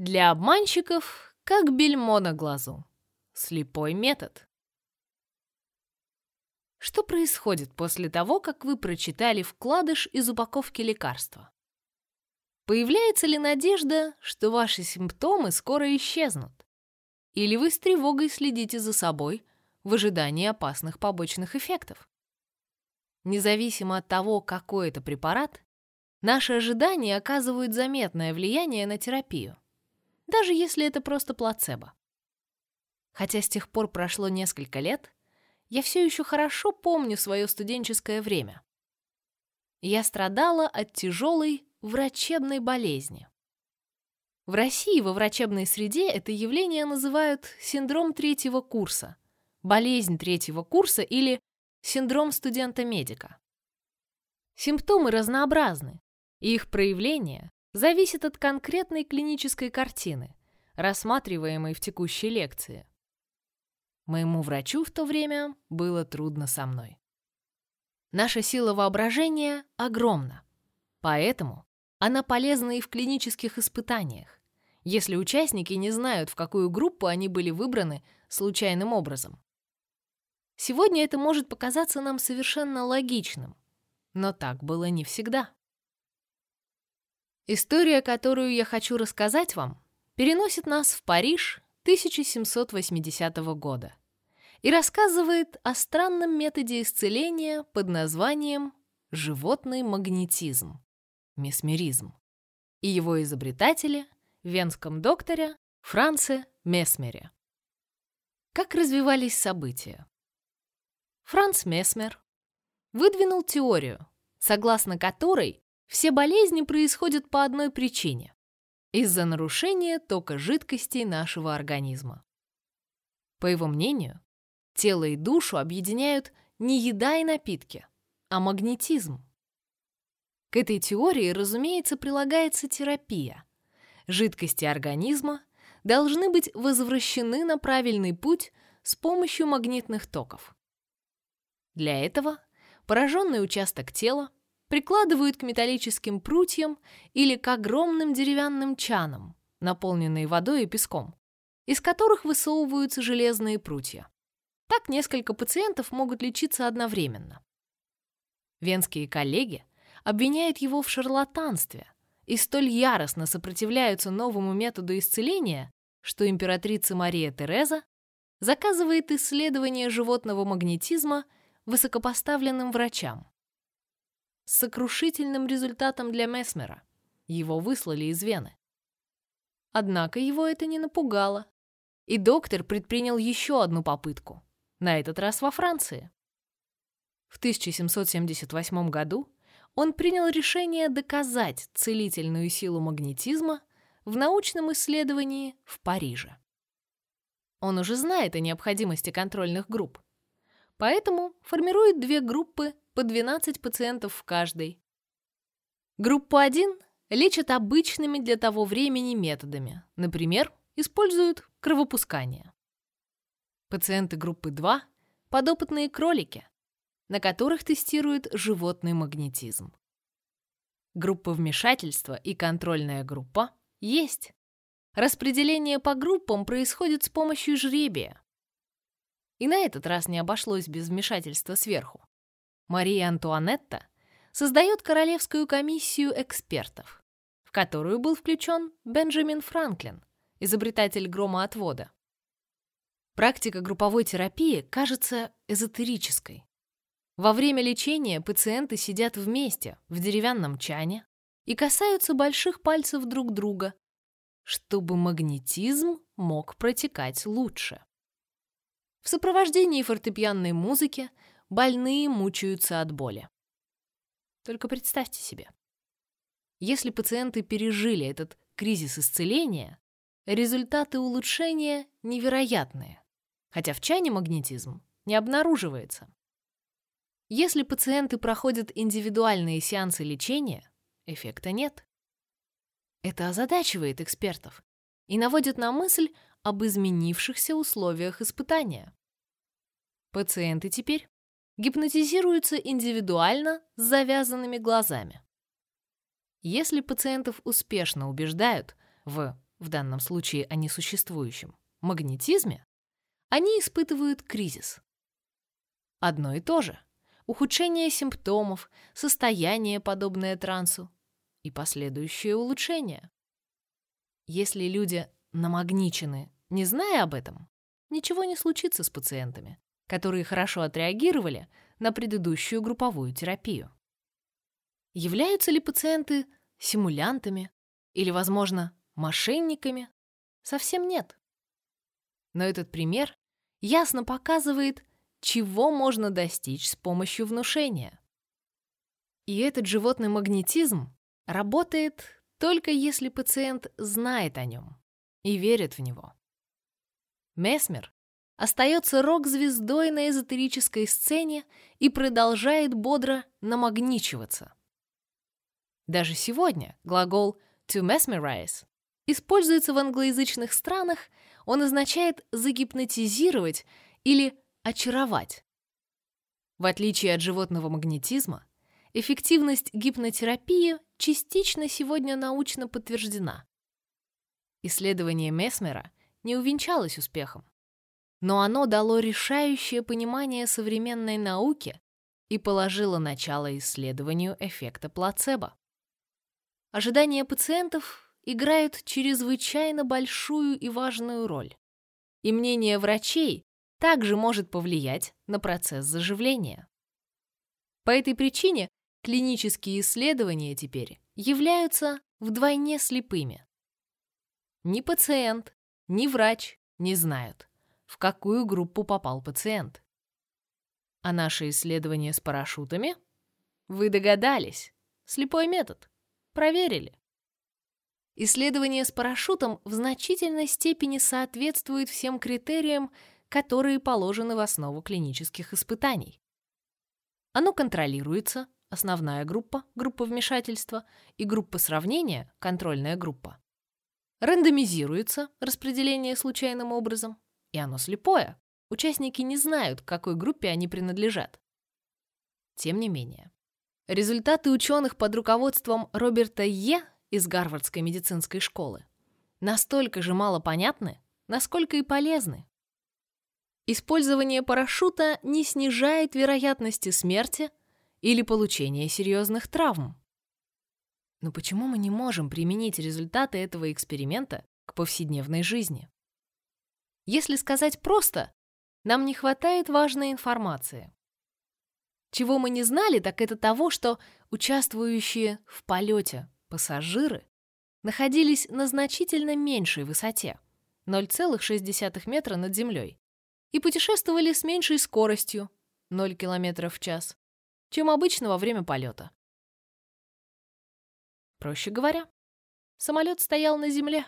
Для обманщиков как бельмо на глазу. Слепой метод. Что происходит после того, как вы прочитали вкладыш из упаковки лекарства? Появляется ли надежда, что ваши симптомы скоро исчезнут? Или вы с тревогой следите за собой в ожидании опасных побочных эффектов? Независимо от того, какой это препарат, наши ожидания оказывают заметное влияние на терапию, даже если это просто плацебо. Хотя с тех пор прошло несколько лет, я все еще хорошо помню свое студенческое время. Я страдала от тяжелой врачебной болезни. В России во врачебной среде это явление называют синдром третьего курса, болезнь третьего курса или синдром студента-медика. Симптомы разнообразны, и их проявление зависит от конкретной клинической картины, рассматриваемой в текущей лекции. Моему врачу в то время было трудно со мной. Наша сила воображения огромна, поэтому она полезна и в клинических испытаниях, если участники не знают, в какую группу они были выбраны случайным образом. Сегодня это может показаться нам совершенно логичным, но так было не всегда. История, которую я хочу рассказать вам, переносит нас в Париж 1780 года и рассказывает о странном методе исцеления под названием животный магнетизм, месмеризм, и его изобретателе, венском докторе Франце Месмере. Как развивались события? Франц Месмер выдвинул теорию, согласно которой все болезни происходят по одной причине – из-за нарушения тока жидкостей нашего организма. По его мнению, Тело и душу объединяют не еда и напитки, а магнетизм. К этой теории, разумеется, прилагается терапия. Жидкости организма должны быть возвращены на правильный путь с помощью магнитных токов. Для этого пораженный участок тела прикладывают к металлическим прутьям или к огромным деревянным чанам, наполненные водой и песком, из которых высовываются железные прутья. Так несколько пациентов могут лечиться одновременно. Венские коллеги обвиняют его в шарлатанстве и столь яростно сопротивляются новому методу исцеления, что императрица Мария Тереза заказывает исследование животного магнетизма высокопоставленным врачам. С сокрушительным результатом для Месмера. Его выслали из Вены. Однако его это не напугало, и доктор предпринял еще одну попытку на этот раз во Франции. В 1778 году он принял решение доказать целительную силу магнетизма в научном исследовании в Париже. Он уже знает о необходимости контрольных групп, поэтому формирует две группы по 12 пациентов в каждой. Группу 1 лечат обычными для того времени методами, например, используют кровопускание. Пациенты группы 2 – подопытные кролики, на которых тестируют животный магнетизм. Группа вмешательства и контрольная группа есть. Распределение по группам происходит с помощью жребия. И на этот раз не обошлось без вмешательства сверху. Мария Антуанетта создает королевскую комиссию экспертов, в которую был включен Бенджамин Франклин, изобретатель громоотвода. Практика групповой терапии кажется эзотерической. Во время лечения пациенты сидят вместе в деревянном чане и касаются больших пальцев друг друга, чтобы магнетизм мог протекать лучше. В сопровождении фортепианной музыки больные мучаются от боли. Только представьте себе. Если пациенты пережили этот кризис исцеления, результаты улучшения невероятные хотя в чане магнетизм не обнаруживается. Если пациенты проходят индивидуальные сеансы лечения, эффекта нет. Это озадачивает экспертов и наводит на мысль об изменившихся условиях испытания. Пациенты теперь гипнотизируются индивидуально с завязанными глазами. Если пациентов успешно убеждают в в данном случае о несуществующем, магнетизме, они испытывают кризис. Одно и то же. Ухудшение симптомов, состояние, подобное трансу, и последующее улучшение. Если люди намагничены, не зная об этом, ничего не случится с пациентами, которые хорошо отреагировали на предыдущую групповую терапию. Являются ли пациенты симулянтами или, возможно, мошенниками? Совсем нет. Но этот пример ясно показывает, чего можно достичь с помощью внушения. И этот животный магнетизм работает только если пациент знает о нем и верит в него. Месмер остается рок-звездой на эзотерической сцене и продолжает бодро намагничиваться. Даже сегодня глагол «to mesmerize» используется в англоязычных странах, он означает «загипнотизировать» или «очаровать». В отличие от животного магнетизма, эффективность гипнотерапии частично сегодня научно подтверждена. Исследование Месмера не увенчалось успехом, но оно дало решающее понимание современной науки и положило начало исследованию эффекта плацебо. Ожидания пациентов играют чрезвычайно большую и важную роль, и мнение врачей также может повлиять на процесс заживления. По этой причине клинические исследования теперь являются вдвойне слепыми. Ни пациент, ни врач не знают, в какую группу попал пациент. А наше исследование с парашютами? Вы догадались. Слепой метод. Проверили. Исследование с парашютом в значительной степени соответствует всем критериям, которые положены в основу клинических испытаний. Оно контролируется, основная группа, группа вмешательства, и группа сравнения, контрольная группа. Рандомизируется распределение случайным образом, и оно слепое. Участники не знают, к какой группе они принадлежат. Тем не менее, результаты ученых под руководством Роберта Е. из Гарвардской медицинской школы настолько же мало понятны, насколько и полезны. Использование парашюта не снижает вероятности смерти или получения серьезных травм. Но почему мы не можем применить результаты этого эксперимента к повседневной жизни? Если сказать просто, нам не хватает важной информации. Чего мы не знали, так это того, что участвующие в полете пассажиры находились на значительно меньшей высоте 0,6 метра над землей и путешествовали с меньшей скоростью 0 км в час, чем обычно во время полета. Проще говоря, самолет стоял на земле.